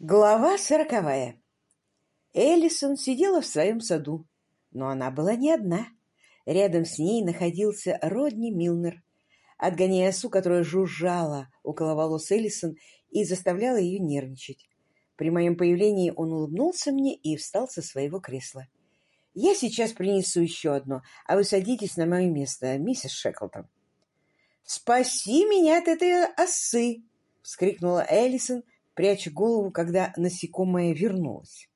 Глава сороковая. Эллисон сидела в своем саду, но она была не одна. Рядом с ней находился Родни Милнер, отгоняя осу, которая жужжала около волос Эллисон и заставляла ее нервничать. При моем появлении он улыбнулся мне и встал со своего кресла. «Я сейчас принесу еще одно, а вы садитесь на мое место, миссис Шеклтон». «Спаси меня от этой осы!» — вскрикнула Эллисон, пряча голову, когда насекомое вернулось.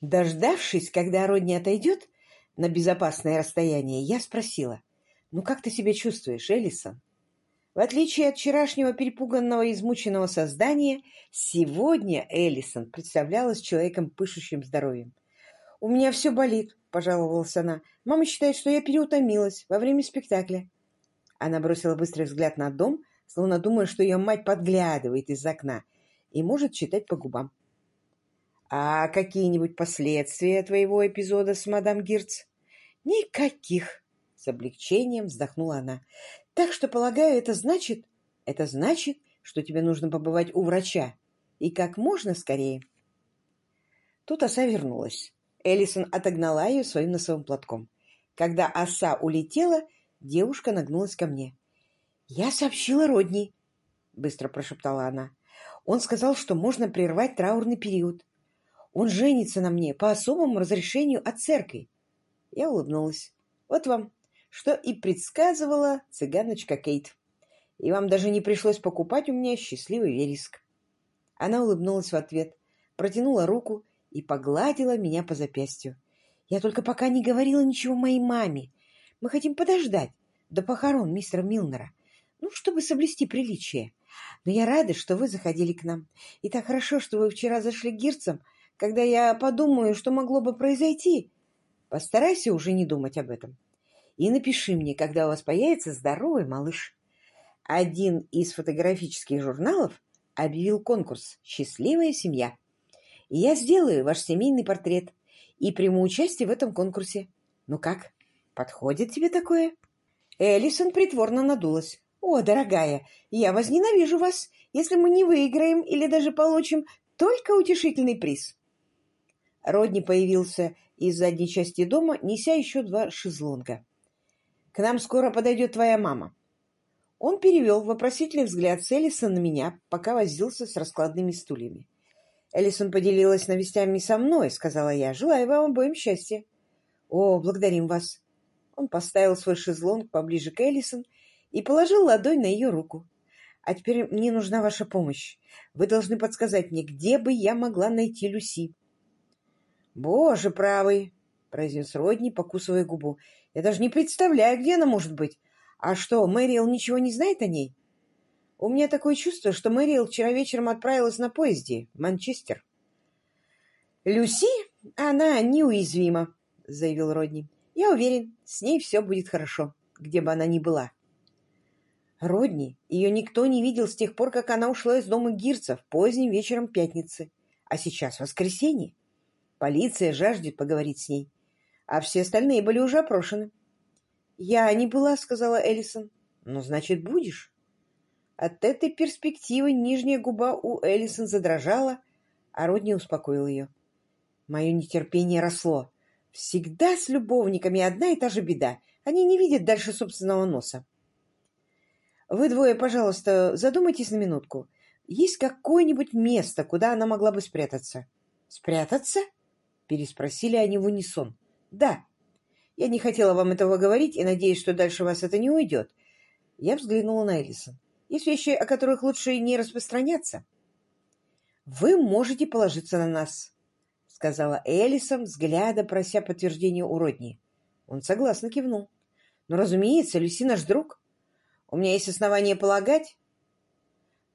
Дождавшись, когда Родни отойдет на безопасное расстояние, я спросила, «Ну как ты себя чувствуешь, Эллисон?» В отличие от вчерашнего перепуганного и измученного создания, сегодня Эллисон представлялась человеком, пышущим здоровьем. «У меня все болит», — пожаловалась она. «Мама считает, что я переутомилась во время спектакля». Она бросила быстрый взгляд на дом, словно думая, что ее мать подглядывает из окна и может читать по губам. «А какие-нибудь последствия твоего эпизода с мадам Гирц?» «Никаких!» — с облегчением вздохнула она. Так что, полагаю, это значит... Это значит, что тебе нужно побывать у врача. И как можно скорее. Тут оса вернулась. Эллисон отогнала ее своим носовым платком. Когда оса улетела, девушка нагнулась ко мне. «Я сообщила Родни», — быстро прошептала она. «Он сказал, что можно прервать траурный период. Он женится на мне по особому разрешению от церкви». Я улыбнулась. «Вот вам что и предсказывала цыганочка Кейт. И вам даже не пришлось покупать у меня счастливый вереск. Она улыбнулась в ответ, протянула руку и погладила меня по запястью. Я только пока не говорила ничего моей маме. Мы хотим подождать до похорон мистера Милнера, ну, чтобы соблюсти приличие. Но я рада, что вы заходили к нам. И так хорошо, что вы вчера зашли к гирцам, когда я подумаю, что могло бы произойти. Постарайся уже не думать об этом и напиши мне, когда у вас появится здоровый малыш. Один из фотографических журналов объявил конкурс «Счастливая семья». И я сделаю ваш семейный портрет и приму участие в этом конкурсе. Ну как, подходит тебе такое?» Эллисон притворно надулась. «О, дорогая, я возненавижу вас, если мы не выиграем или даже получим только утешительный приз». Родни появился из задней части дома, неся еще два шезлонга. К нам скоро подойдет твоя мама. Он перевел вопросительный взгляд с Эллисон на меня, пока возился с раскладными стульями. «Эллисон поделилась новостями со мной», — сказала я. «Желаю вам обоим счастья». «О, благодарим вас». Он поставил свой шезлонг поближе к Эллисон и положил ладонь на ее руку. «А теперь мне нужна ваша помощь. Вы должны подсказать мне, где бы я могла найти Люси». «Боже правый!» — произнес Родни, покусывая губу. Я даже не представляю, где она может быть. А что, Мэриэл ничего не знает о ней? У меня такое чувство, что Мэриэл вчера вечером отправилась на поезде в Манчестер. Люси, она неуязвима, заявил Родни. Я уверен, с ней все будет хорошо, где бы она ни была. Родни, ее никто не видел с тех пор, как она ушла из дома Гирцев поздним вечером пятницы. А сейчас воскресенье. Полиция жаждет поговорить с ней а все остальные были уже опрошены. «Я не была», — сказала Эллисон. «Ну, значит, будешь». От этой перспективы нижняя губа у Эллисон задрожала, а Родни успокоил ее. Мое нетерпение росло. Всегда с любовниками одна и та же беда. Они не видят дальше собственного носа. Вы двое, пожалуйста, задумайтесь на минутку. Есть какое-нибудь место, куда она могла бы спрятаться? Спрятаться? Переспросили они в унисон. Да. Я не хотела вам этого говорить и надеюсь, что дальше вас это не уйдет. Я взглянула на Элисон. Есть вещи, о которых лучше не распространяться. Вы можете положиться на нас, сказала Элисон, взгляда прося подтверждения у Родни. Он согласно кивнул. Но, разумеется, Люси наш друг. У меня есть основания полагать.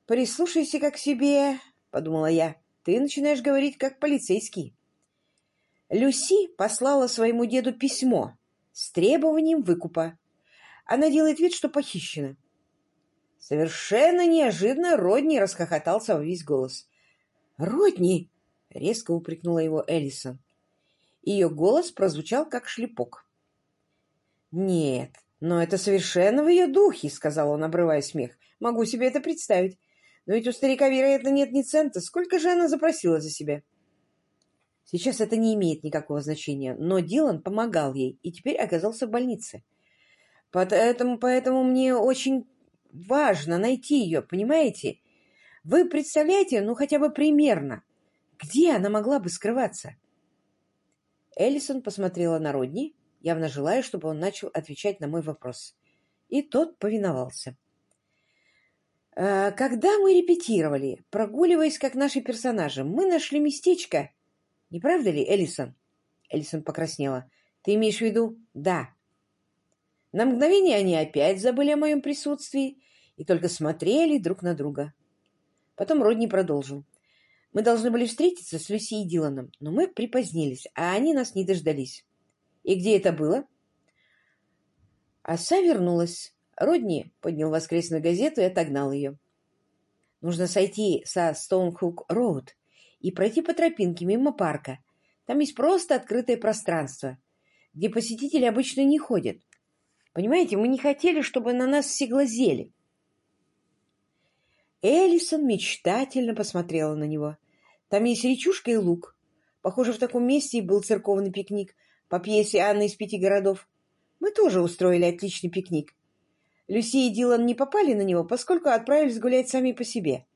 Прислушайся как к себе, подумала я. Ты начинаешь говорить как полицейский. Люси послала своему деду письмо с требованием выкупа. Она делает вид, что похищена. Совершенно неожиданно Родни расхохотался во весь голос. «Родни!» — резко упрекнула его Эллисон. Ее голос прозвучал, как шлепок. «Нет, но это совершенно в ее духе», — сказал он, обрывая смех. «Могу себе это представить. Но ведь у старика, вероятно, нет ни цента. Сколько же она запросила за себя? Сейчас это не имеет никакого значения, но Дилан помогал ей и теперь оказался в больнице. Поэтому, поэтому мне очень важно найти ее, понимаете? Вы представляете, ну хотя бы примерно, где она могла бы скрываться? Эллисон посмотрела на Родни, явно желая, чтобы он начал отвечать на мой вопрос. И тот повиновался. «Э, «Когда мы репетировали, прогуливаясь как наши персонажи, мы нашли местечко...» «Не правда ли, Эллисон?» Эллисон покраснела. «Ты имеешь в виду?» «Да». На мгновение они опять забыли о моем присутствии и только смотрели друг на друга. Потом Родни продолжил. Мы должны были встретиться с Люси и Диланом, но мы припозднились, а они нас не дождались. И где это было? Оса вернулась. Родни поднял воскресную газету и отогнал ее. Нужно сойти со Стоунхук-Роуд и пройти по тропинке мимо парка. Там есть просто открытое пространство, где посетители обычно не ходят. Понимаете, мы не хотели, чтобы на нас все глазели. Эллисон мечтательно посмотрела на него. Там есть речушка и луг. Похоже, в таком месте и был церковный пикник по пьесе Анны из пяти городов. Мы тоже устроили отличный пикник. Люси и Дилан не попали на него, поскольку отправились гулять сами по себе.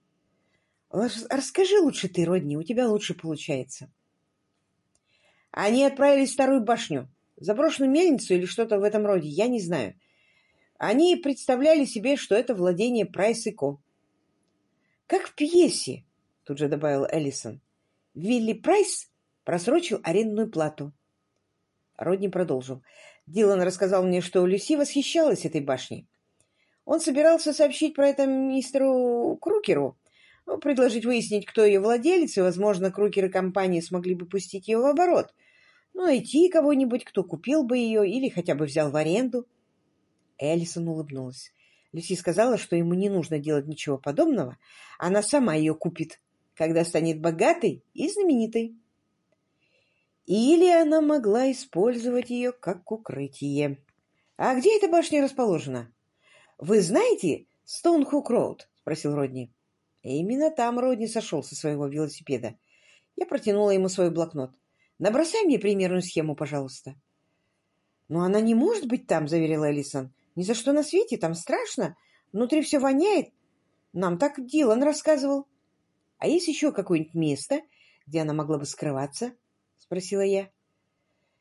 Расскажи лучше ты, Родни, у тебя лучше получается. Они отправились в старую башню, заброшенную мельницу или что-то в этом роде, я не знаю. Они представляли себе, что это владение Прайс и Ко. Как в пьесе, тут же добавил Эллисон. Вилли Прайс просрочил арендную плату. Родни продолжил. Дилан рассказал мне, что Люси восхищалась этой башней. Он собирался сообщить про это мистеру Крукеру, предложить выяснить, кто ее владелец, и, возможно, Крукеры компании смогли бы пустить ее в оборот — ну, найти кого-нибудь, кто купил бы ее или хотя бы взял в аренду. Эллисон улыбнулась. Люси сказала, что ему не нужно делать ничего подобного, она сама ее купит, когда станет богатой и знаменитой. Или она могла использовать ее как укрытие. — А где эта башня расположена? — Вы знаете Стоунхук-Роуд? — спросил Родни. Именно там Родни сошел со своего велосипеда. Я протянула ему свой блокнот. Набросай мне примерную схему, пожалуйста. — Но она не может быть там, — заверила Элисон. — Ни за что на свете, там страшно. Внутри все воняет. Нам так Дилан рассказывал. — А есть еще какое-нибудь место, где она могла бы скрываться? — спросила я.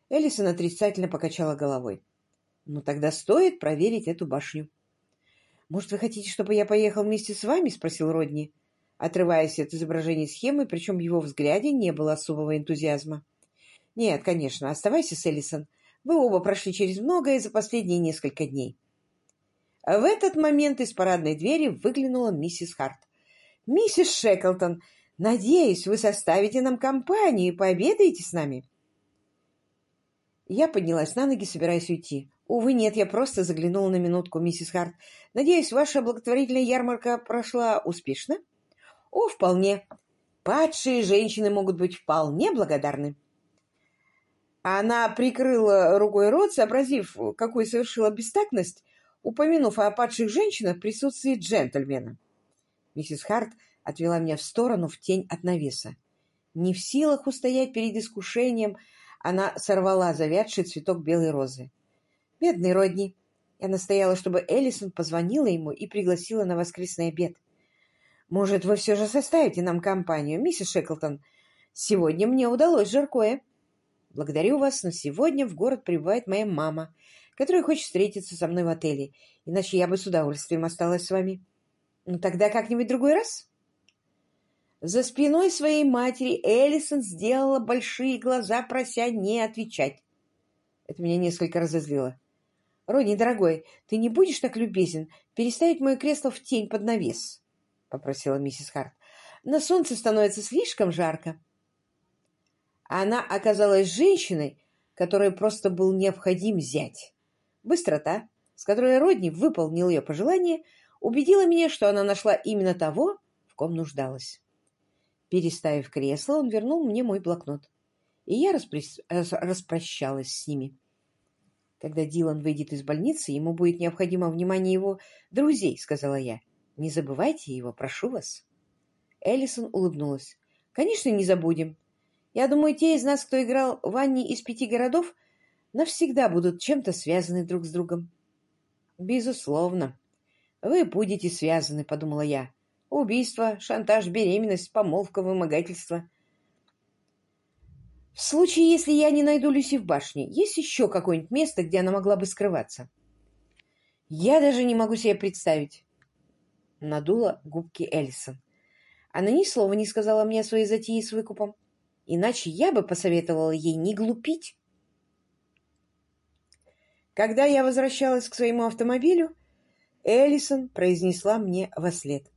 Элисон отрицательно покачала головой. — Ну, тогда стоит проверить эту башню. — Может, вы хотите, чтобы я поехал вместе с вами? — спросил Родни, отрываясь от изображения схемы, причем в его взгляде не было особого энтузиазма. — нет, конечно, оставайся с Эллисон. Вы оба прошли через многое за последние несколько дней. В этот момент из парадной двери выглянула миссис Харт. «Миссис Шеклтон, надеюсь, вы составите нам компанию и пообедаете с нами?» Я поднялась на ноги, собираясь уйти. «Увы, нет, я просто заглянула на минутку, миссис Харт. Надеюсь, ваша благотворительная ярмарка прошла успешно?» «О, вполне. Падшие женщины могут быть вполне благодарны». Она прикрыла рукой рот, сообразив, какой совершила бестактность, упомянув о падших женщинах в присутствии джентльмена. Миссис Харт отвела меня в сторону в тень от навеса. Не в силах устоять перед искушением, она сорвала завядший цветок белой розы. «Бедный Родни!» Я настояла, чтобы Эллисон позвонила ему и пригласила на воскресный обед. «Может, вы все же составите нам компанию, миссис Шеклтон? Сегодня мне удалось жаркое». Благодарю вас, но сегодня в город прибывает моя мама, которая хочет встретиться со мной в отеле, иначе я бы с удовольствием осталась с вами. Ну, тогда как-нибудь другой раз. За спиной своей матери Эллисон сделала большие глаза, прося не отвечать. Это меня несколько разозлило. — Рони, дорогой, ты не будешь так любезен переставить мое кресло в тень под навес? — попросила миссис Харт. — На солнце становится слишком жарко. Она оказалась женщиной, которой просто был необходим зять. Быстрота, с которой Родни выполнил ее пожелание, убедила меня, что она нашла именно того, в ком нуждалась. Переставив кресло, он вернул мне мой блокнот, и я распри... распрощалась с ними. Когда Дилан выйдет из больницы, ему будет необходимо внимание его друзей, — сказала я. Не забывайте его, прошу вас. Эллисон улыбнулась. Конечно, не забудем. Я думаю, те из нас, кто играл в Анне из пяти городов, навсегда будут чем-то связаны друг с другом. Безусловно. Вы будете связаны, подумала я. Убийство, шантаж, беременность, помолвка, вымогательство. В случае, если я не найду Люси в башне, есть еще какое-нибудь место, где она могла бы скрываться? Я даже не могу себе представить. Надула губки Эллисон. Она ни слова не сказала мне о своей затее с выкупом. Иначе я бы посоветовала ей не глупить. Когда я возвращалась к своему автомобилю, Эллисон произнесла мне во след.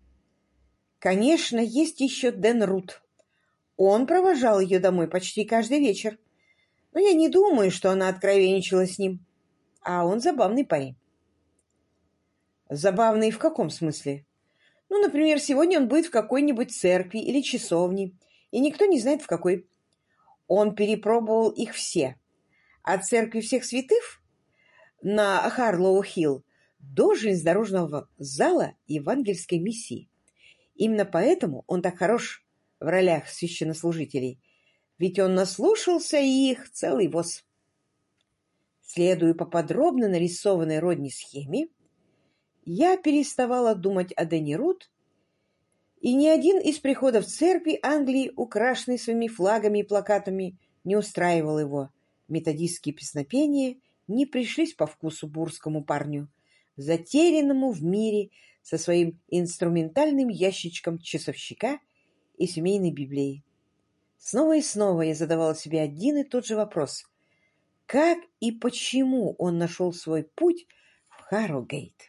Конечно, есть еще Дэн Рут. Он провожал ее домой почти каждый вечер. Но я не думаю, что она откровенничала с ним. А он забавный парень. Забавный в каком смысле? Ну, например, сегодня он будет в какой-нибудь церкви или часовне, и никто не знает в какой. Он перепробовал их все. От церкви всех святых на Харлоу-Хилл до железнодорожного зала евангельской миссии. Именно поэтому он так хорош в ролях священнослужителей, ведь он наслушался их целый воз. Следуя по подробно нарисованной родней схеме, я переставала думать о Дэнни Рут, и ни один из приходов церкви Англии, украшенный своими флагами и плакатами, не устраивал его. Методистские песнопения не пришлись по вкусу бурскому парню, затерянному в мире со своим инструментальным ящичком часовщика и семейной Библией. Снова и снова я задавала себе один и тот же вопрос. Как и почему он нашел свой путь в Харрогейт?